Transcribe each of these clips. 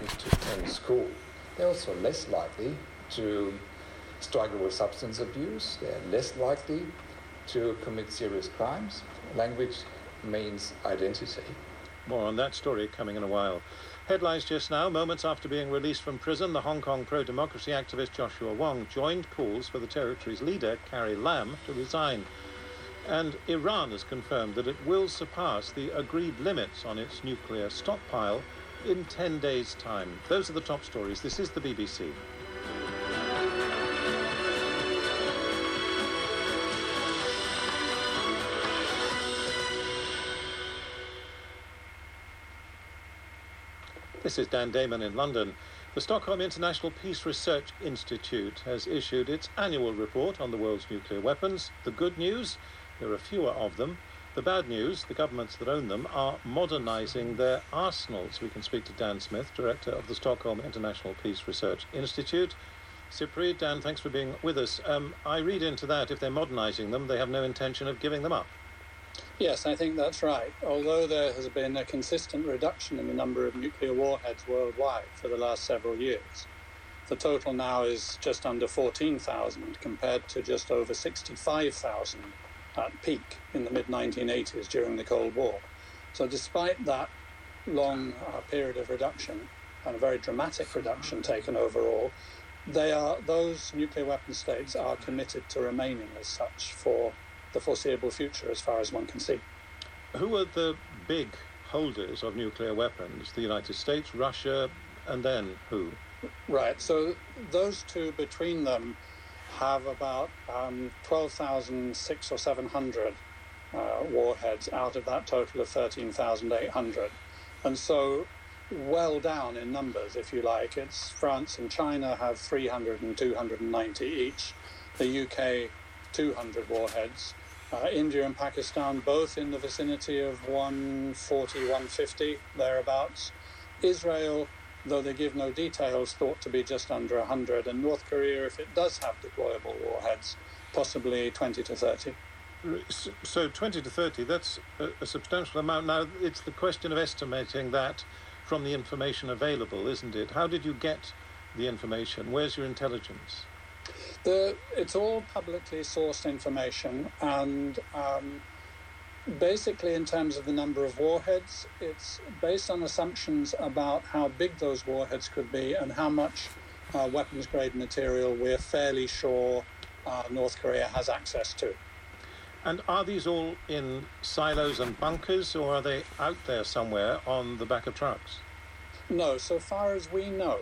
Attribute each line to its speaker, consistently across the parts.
Speaker 1: likely to attend school. They're also less likely to struggle with substance abuse. They're less likely to commit serious crimes. Language means identity.
Speaker 2: More on that story coming in a while. Headlines just now. Moments after being released from prison, the Hong Kong pro democracy activist Joshua Wong joined calls for the territory's leader, Carrie Lam, to resign. And Iran has confirmed that it will surpass the agreed limits on its nuclear stockpile in 10 days' time. Those are the top stories. This is the BBC. This is Dan Damon in London. The Stockholm International Peace Research Institute has issued its annual report on the world's nuclear weapons. The good news, there are fewer of them. The bad news, the governments that own them are modernising their arsenals. We can speak to Dan Smith, Director of the Stockholm International Peace Research Institute. SIPRI, Dan, thanks for being with us. Um, I read into that if they're modernising them, they have no intention of giving them up.
Speaker 3: Yes, I think that's right. Although there has been a consistent reduction in the number of nuclear warheads worldwide for the last several years, the total now is just under 14,000 compared to just over 65,000 at peak in the mid 1980s during the Cold War. So, despite that long uh, period of reduction and a very dramatic reduction taken overall, they are those nuclear weapon states are committed to remaining as such for the foreseeable future, as far as one can see.
Speaker 2: Who are the big holders of nuclear weapons? The United States, Russia, and then who?
Speaker 3: Right. So those two between them have about um, 12,600 or 700 uh, warheads out of that total of 13,800. And so well down in numbers, if you like. It's France and China have 300 and 290 each. The UK 200 warheads. Uh, India and Pakistan both in the vicinity of 140, 150, thereabouts. Israel, though they give no details, thought to be just under 100. And North Korea, if it does have deployable warheads, possibly 20 to 30.
Speaker 2: So 20 to 30, that's a, a substantial amount. Now, it's the question of estimating that from the information available, isn't it? How did you get the information? Where's your intelligence?
Speaker 3: The, it's all publicly sourced information, and um, basically, in terms of the number of warheads, it's based on assumptions about how big those warheads could be and how much uh, weapons grade material we're fairly sure uh, North Korea has access to.
Speaker 2: And are these all in silos and bunkers, or are they out there somewhere on the back of trucks?
Speaker 3: No, so far as we know,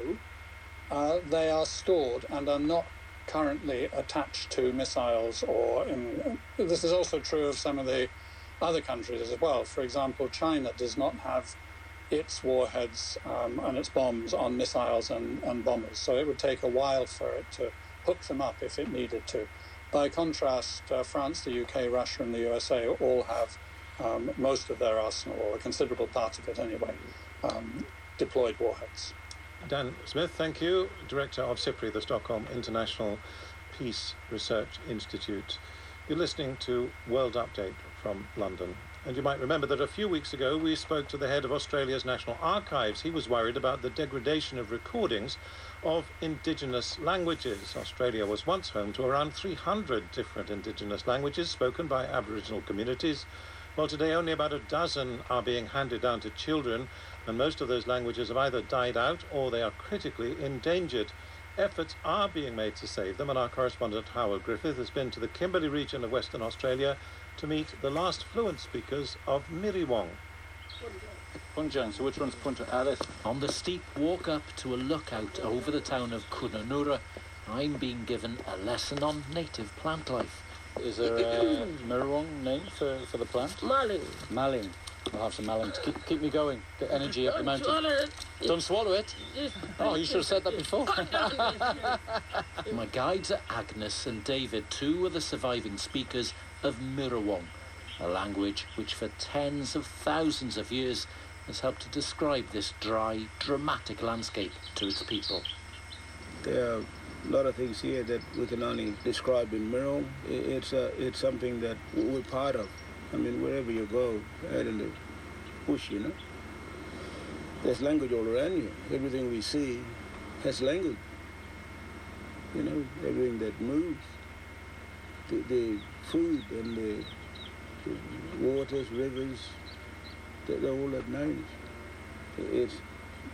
Speaker 3: uh, they are stored and are not currently attached to missiles or in, this is also true of some of the other countries as well. For example, China does not have its warheads um, and its bombs on missiles and, and bombers, so it would take a while for it to hook them up if it needed to. By contrast, uh, France, the UK, Russia, and the USA all have um, most of their arsenal, or a considerable part of it anyway, um, deployed warheads.
Speaker 2: Dan Smith, thank you, Director of SIPRI, the Stockholm International Peace Research Institute. You're listening to World Update from London. And you might remember that a few weeks ago we spoke to the head of Australia's National Archives. He was worried about the degradation of recordings of indigenous languages. Australia was once home to around 300 different indigenous languages spoken by Aboriginal communities. Well, today only about a dozen are being handed down to children and most of those languages have either died out or they are critically endangered. Efforts are being made to save them, and our correspondent Howard Griffith has been to the Kimberley region of Western Australia to meet the last fluent speakers of Miriwoong.
Speaker 4: Punjang, so which one's Punta Alice? Ah, on the steep walk up to a lookout over the town of Kununurra, I'm being given a lesson on native plant life.
Speaker 5: Is there a Miriwoong name for, for the plant?
Speaker 6: Malin.
Speaker 5: Malin. I'll have some melon to keep, keep me going, get energy up the mountain. Swallow it. Don't swallow it. Oh, you should have said that before.
Speaker 4: My guides are Agnes and David, two of the surviving speakers of Miriwoong, a language which for tens of thousands of years has helped to describe this dry, dramatic landscape to its people.
Speaker 7: There are a lot of things here that we can only describe in Miriwoong. It's, uh, it's something that we're part of. I mean, wherever you go, out in the bush, you know, there's language all around you. Everything we see has language. You know, everything that moves. The, the food and the, the waters, rivers, they, they all have names. It's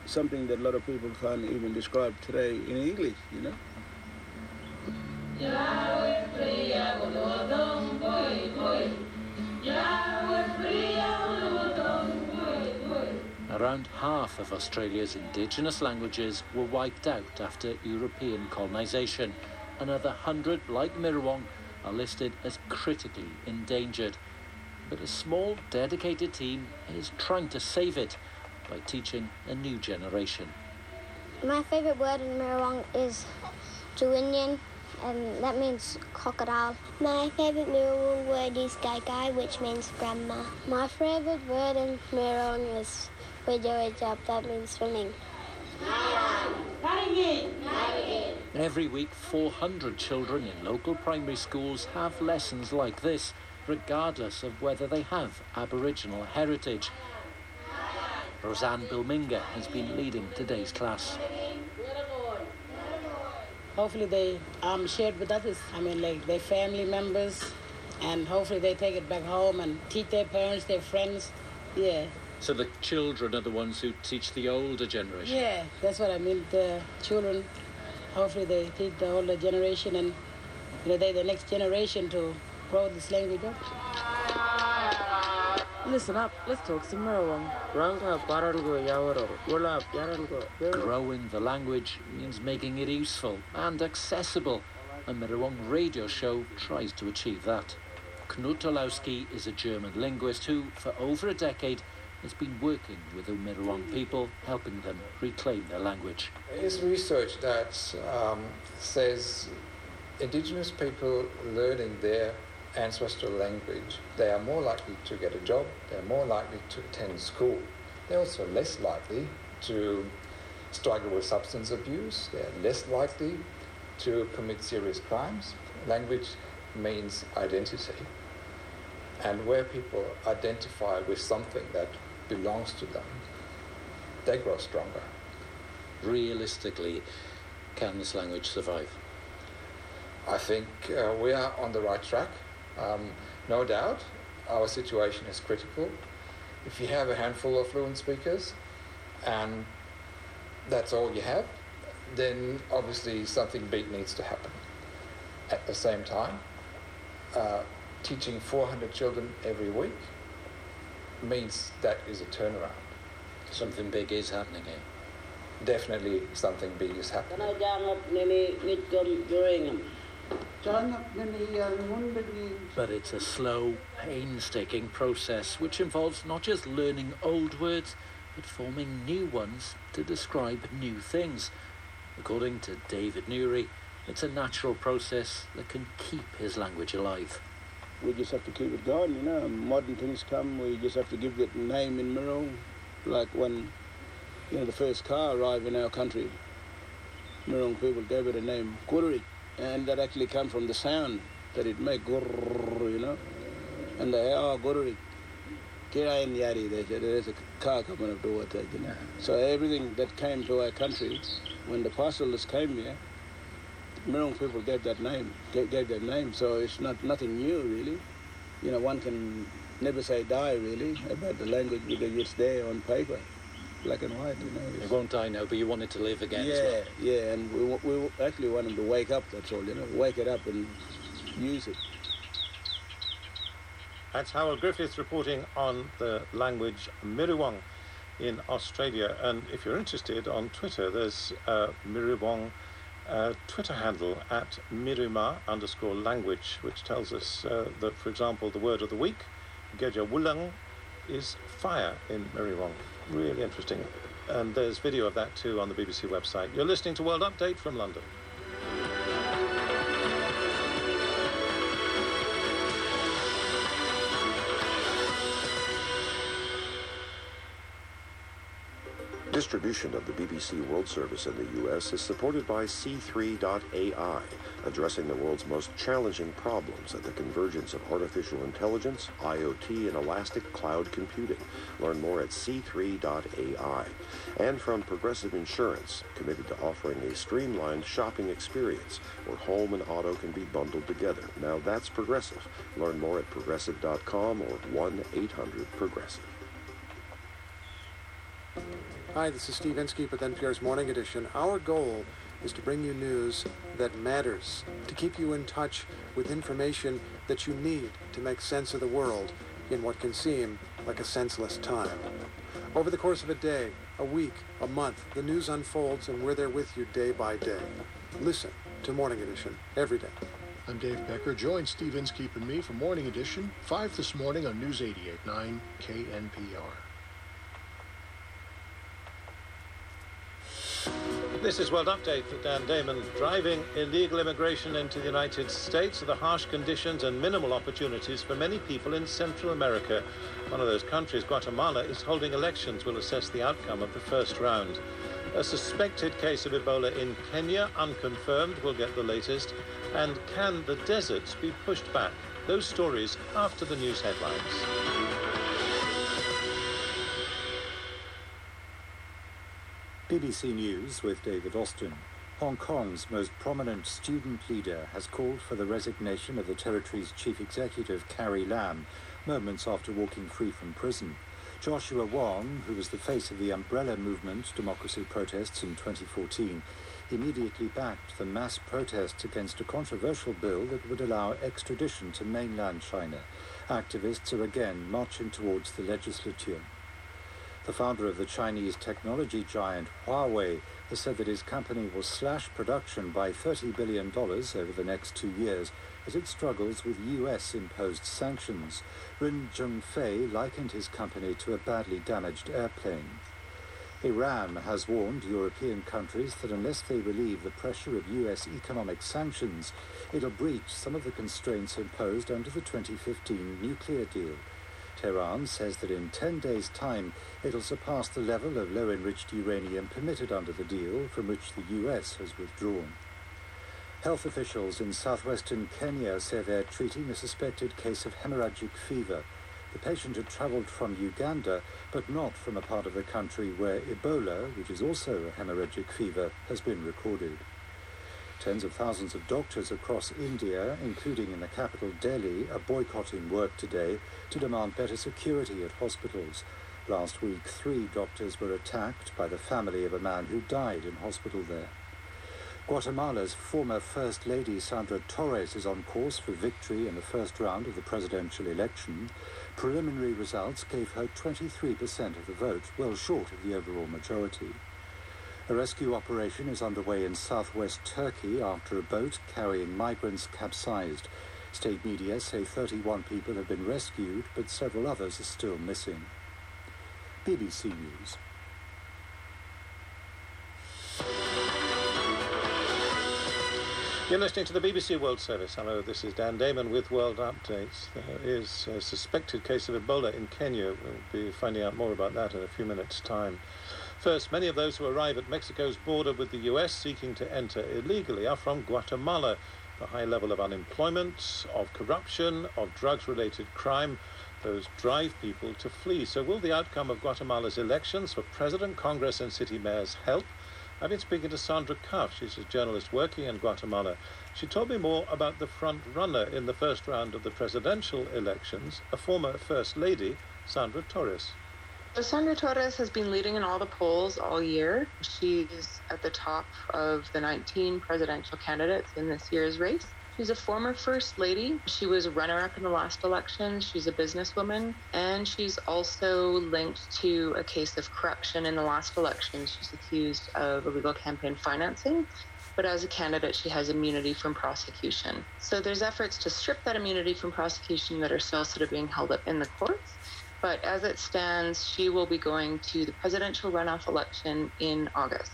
Speaker 7: something that a lot of people can't even describe today in English, you know.
Speaker 4: Around half of Australia's indigenous languages were wiped out after European colonisation. Another hundred, like Miriwoong, are listed as critically endangered. But a small, dedicated team is trying to save it by teaching a new generation.
Speaker 6: My favourite word in Miriwoong is Juwinian, and that means crocodile. My favourite Miriwoong word is Gai Gai, which means grandma. My favourite word in Miriwoong is Wejawejab, that means swimming.
Speaker 4: Every week, 400 children in local primary schools have lessons like this, regardless of whether they have Aboriginal heritage. Roseanne Bilminga has been leading today's class.
Speaker 8: Hopefully they um, share it with others. I mean, like their family members, and hopefully they take it back home and teach their parents, their friends. Yeah.
Speaker 4: So the children are the ones who teach the older generation?
Speaker 8: Yeah, that's what I mean. The children, hopefully they teach the older generation and you know, they're the next generation to grow this language up.
Speaker 9: Listen up, let's talk some Miriwoong.
Speaker 4: Growing the language means making it useful and accessible. A Miriwoong radio show tries to achieve that. Knut Olawsky is a German linguist who, for over a decade, has been working with the Miriwoong people, helping them reclaim their language.
Speaker 1: There's research that um, says Indigenous people learning their ancestral language, they are more likely to get a job, they're more likely to attend school. They're also less likely to struggle with substance abuse, they're less likely to commit serious crimes. Language means identity. And where people identify with something that belongs to them, they grow stronger.
Speaker 4: Realistically, can this language survive?
Speaker 1: I think uh, we are on the right track. Um, no doubt, our situation is critical. If you have a handful of fluent speakers and that's all you have, then obviously something big needs to happen. At the same time, uh, teaching 400 children every week means that is a turnaround.
Speaker 4: Something big is happening here.
Speaker 1: Definitely something big is happening.
Speaker 4: But it's a slow, painstaking process which involves not just learning old words, but forming new ones to describe new things. According to David Newry, it's a natural process that can keep his language alive.
Speaker 7: We just have to keep it going, you know. Modern things come, we just have to give it a name in Mirror. Like when, you know, the first car arrived in our country, Mirror people gave it a name, Kurri. And that actually comes from the sound that it makes, you know. And they, oh, Kurri. Kira in Yari, there's a car coming up towards us, you know. So everything that came to our country, when the parcels came here, Mirror people gave that name, gave, gave that name. So it's not nothing new, really. You know, one can never say die, really, about the language because it's there on paper, black and white, you know.
Speaker 4: It won't die now, but you want it to live again
Speaker 7: yeah,
Speaker 4: as well.
Speaker 7: yeah, and we, we actually want them to wake up, that's all, you know, wake it up and use it.
Speaker 2: That's Howard Griffiths reporting on the language Miriwoong in Australia. And if you're interested, on Twitter, there's uh, Miriwoong uh, Twitter handle at Miruma underscore language, which tells us uh, that, for example, the word of the week, Geja Wulang, is fire in Miriwoong. Really interesting. And there's video of that too on the BBC website. You're listening to World Update from London.
Speaker 10: Distribution of the BBC World Service in the U.S. is supported by C3.ai, addressing the world's most challenging problems at the convergence of artificial intelligence, IoT, and elastic cloud computing. Learn more at C3.ai. And from Progressive Insurance, committed to offering a streamlined shopping experience where home and auto can be bundled together. Now that's Progressive. Learn more at progressive.com or 1 800 Progressive.
Speaker 11: Hi, this is Steve Inskeep with NPR's Morning Edition. Our goal is to bring you news that matters, to keep you in touch with information that you need to make sense of the world in what can seem like a senseless time. Over the course of a day, a week, a month, the news unfolds and we're there with you day by day. Listen to Morning Edition every day.
Speaker 12: I'm Dave Becker. Join Steve Inskeep and me for Morning Edition, 5 this morning on News 88.9 KNPR.
Speaker 2: This is World Update for Dan Damon. Driving illegal immigration into the United States are the harsh conditions and minimal opportunities for many people in Central America. One of those countries, Guatemala, is holding elections. We'll assess the outcome of the first round. A suspected case of Ebola in Kenya, unconfirmed. We'll get the latest. And can the deserts be pushed back? Those stories after the news headlines.
Speaker 13: BBC News with David Austin. Hong Kong's most prominent student leader has called for the resignation of the territory's chief executive, Carrie Lam, moments after walking free from prison. Joshua Wong, who was the face of the umbrella movement democracy protests in 2014, immediately backed the mass protests against a controversial bill that would allow extradition to mainland China. Activists are again marching towards the legislature. The founder of the Chinese technology giant Huawei has said that his company will slash production by $30 billion over the next two years as it struggles with US imposed sanctions. Ren Zhengfei likened his company to a badly damaged airplane. Iran has warned European countries that unless they relieve the pressure of US economic sanctions, it'll breach some of the constraints imposed under the 2015 nuclear deal. Tehran says that in 10 days' time it'll surpass the level of low enriched uranium permitted under the deal from which the US has withdrawn. Health officials in southwestern Kenya say they're treating a suspected case of hemorrhagic fever. The patient had travelled from Uganda, but not from a part of the country where Ebola, which is also a hemorrhagic fever, has been recorded. Tens of thousands of doctors across India, including in the capital Delhi, are boycotting work today to demand better security at hospitals. Last week, three doctors were attacked by the family of a man who died in hospital there. Guatemala's former First Lady Sandra Torres is on course for victory in the first round of the presidential election. Preliminary results gave her 23% of the vote, well short of the overall majority. A rescue operation is underway in southwest Turkey after a boat carrying migrants capsized. State media say 31 people have been rescued, but several others are still missing. BBC News.
Speaker 2: You're listening to the BBC World Service. Hello, this is Dan Damon with World Updates. There is a suspected case of Ebola in Kenya. We'll be finding out more about that in a few minutes' time. First, many of those who arrive at Mexico's border with the US seeking to enter illegally are from Guatemala. The high level of unemployment, of corruption, of drugs related crime, those drive people to flee. So, will the outcome of Guatemala's elections for president, Congress, and city mayors help? I've been speaking to Sandra Cuffe. She's a journalist working in Guatemala. She told me more about the front runner in the first round of the presidential elections, a former First Lady, Sandra Torres.
Speaker 14: Sandra Torres has been leading in all the polls all year. She's at the top of the 19 presidential candidates in this year's race. She's a former First Lady. She was a runner up in the last election. She's a businesswoman. And she's also linked to a case of corruption in the last election. She's accused of illegal campaign financing. But as a candidate, she has immunity from prosecution. So there's efforts to strip that immunity from prosecution that are still sort of being held up in the courts. But as it stands, she will be going to the presidential runoff election in August.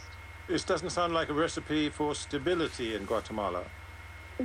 Speaker 2: This doesn't sound like a recipe for stability in Guatemala.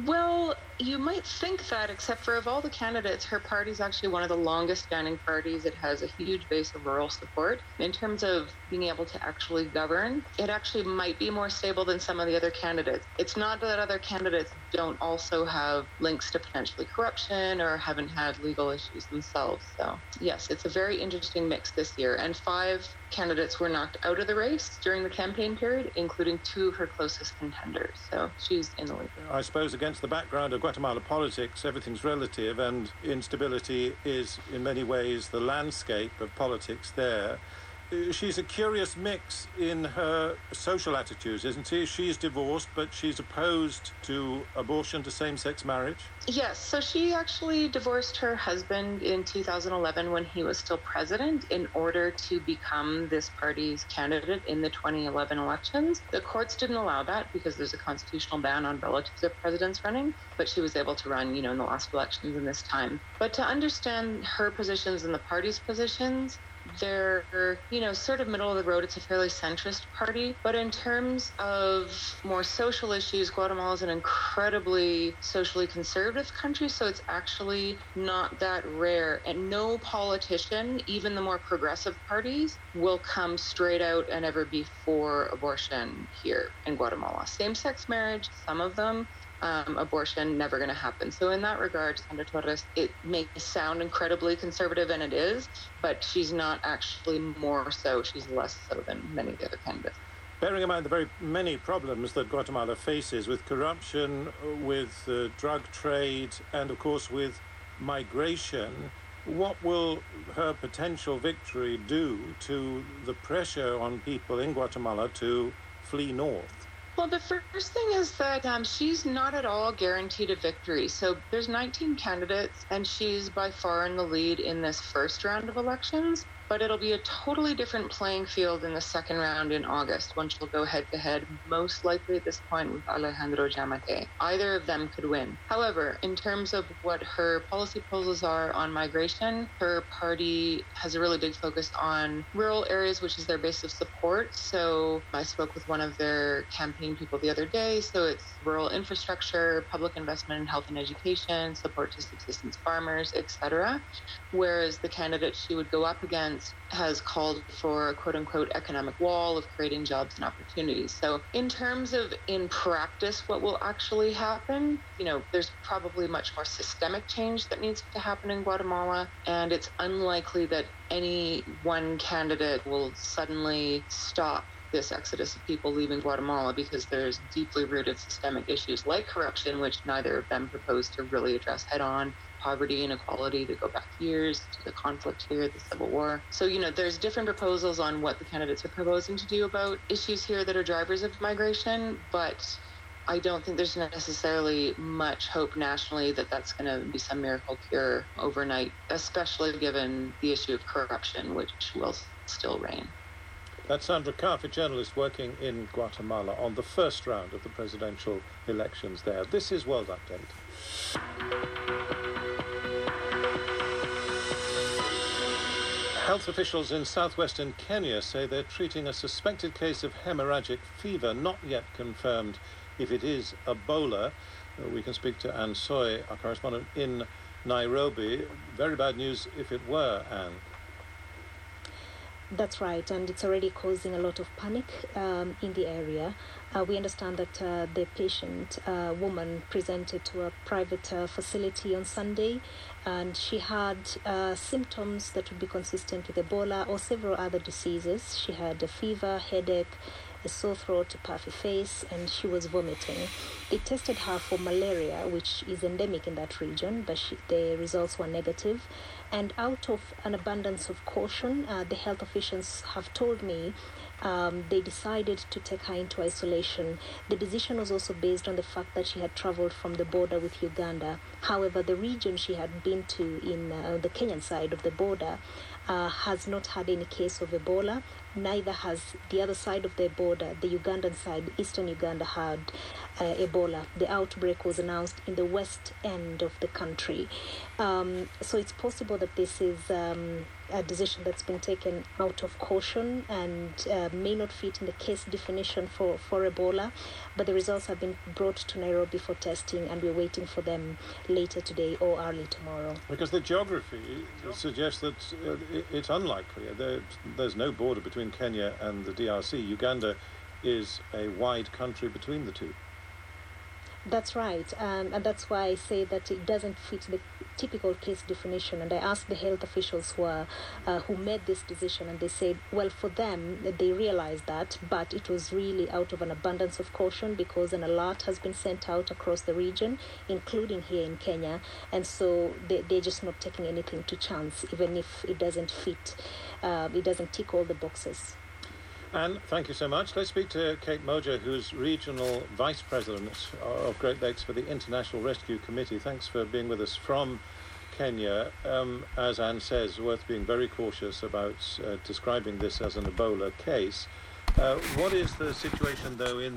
Speaker 14: Well, you might think that, except for of all the candidates, her party is actually one of the longest standing parties. It has a huge base of rural support. In terms of being able to actually govern, it actually might be more stable than some of the other candidates. It's not that other candidates don't also have links to potentially corruption or haven't had legal issues themselves. So, yes, it's a very interesting mix this year. And five candidates were knocked out of the race during the campaign period, including two of her closest contenders. So she's in the lead.
Speaker 2: I suppose against the background of Guatemala politics, everything's relative, and instability is in many ways the landscape of politics there she's a curious mix in her social attitudes, isn't she? She's divorced, but she's opposed to abortion, to same sex marriage.
Speaker 14: Yes, so she actually divorced her husband in 2011 when he was still president in order to become this party's candidate in the 2011 elections. The courts didn't allow that because there's a constitutional ban on relatives of presidents running, but she was able to run, you know, in the last elections in this time. But to understand her positions and the party's positions, they're, you know, sort of middle of the road. It's a fairly centrist party. But in terms of more social issues, Guatemala is an incredibly socially conservative country. So it's actually not that rare. And no politician, even the more progressive parties, will come straight out and ever be for abortion here in Guatemala. Same sex marriage, some of them um, abortion never going to happen. So in that regard, Sandra Torres, it may sound incredibly conservative, and it is, but she's not actually more so. She's less so than many of the other candidates.
Speaker 2: Bearing in mind the very many problems that Guatemala faces with corruption, with uh, drug trade, and of course with migration, what will her potential victory do to the pressure on people in Guatemala to flee north?
Speaker 14: Well, the first thing is that um, she's not at all guaranteed a victory. So there's 19 candidates, and she's by far in the lead in this first round of elections but it'll be a totally different playing field in the second round in August when she'll go head to head, most likely at this point with Alejandro Giammattei. Either of them could win. However, in terms of what her policy proposals are on migration, her party has a really big focus on rural areas, which is their base of support. So I spoke with one of their campaign people the other day. So it's rural infrastructure, public investment in health and education, support to subsistence farmers, etc. Whereas the candidate she would go up against has called for a quote unquote economic wall of creating jobs and opportunities. So, in terms of in practice, what will actually happen, you know, there's probably much more systemic change that needs to happen in Guatemala, and it's unlikely that any one candidate will suddenly stop this exodus of people leaving Guatemala because there's deeply rooted systemic issues like corruption, which neither of them propose to really address head on, poverty, inequality to go back years to the conflict here, the Civil War. So, you know, there's different proposals on what the candidates are proposing to do about issues here that are drivers of migration, but I don't think there's necessarily much hope nationally that that's going to be some miracle cure overnight, especially given the issue of corruption, which will still reign.
Speaker 2: That's Sandra Cuffe, a journalist working in Guatemala on the first round of the presidential elections there. This is World Update. Health officials in southwestern Kenya say they're treating a suspected case of hemorrhagic fever, not yet confirmed if it is Ebola. We can speak to Anne Soy, our correspondent in Nairobi. Very bad news if it were, Anne.
Speaker 15: That's right, and it's already causing a lot of panic um, in the area. Uh, we understand that uh, the patient uh, woman presented to a private uh, facility on Sunday and she had uh, symptoms that would be consistent with Ebola or several other diseases. She had a fever, headache, a sore throat, a puffy face, and she was vomiting. They tested her for malaria, which is endemic in that region, but she, the results were negative. And out of an abundance of caution, uh, the health officials have told me um, they decided to take her into isolation. The decision was also based on the fact that she had traveled from the border with Uganda. However, the region she had been to in uh, the Kenyan side of the border uh, has not had any case of Ebola. Neither has the other side of the border, the Ugandan side, eastern Uganda, had uh, Ebola. The outbreak was announced in the west end of the country. Um, so it's possible that this is um, a decision that's been taken out of caution and uh, may not fit in the case definition for, for Ebola. But the results have been brought to Nairobi for testing, and we're waiting for them later today or early tomorrow.
Speaker 2: Because the geography suggests that uh, it's unlikely. There, there's no border between Kenya and the DRC. Uganda is a wide country between the two.
Speaker 15: That's right, um, and that's why I say that it doesn't fit the typical case definition. And I asked the health officials who are, uh, who made this decision, and they said, well, for them, they realized that, but it was really out of an abundance of caution because an alert has been sent out across the region, including here in Kenya, and so they, they're just not taking anything to chance, even if it doesn't fit, uh, it doesn't tick all the boxes.
Speaker 2: And thank you so much. Let's speak to Kate Moja, who's Regional Vice President of Great Lakes for the International Rescue Committee. Thanks for being with us from Kenya. Um, as Anne says, worth being very cautious about uh, describing this as an Ebola case. Uh, what is the situation, though, in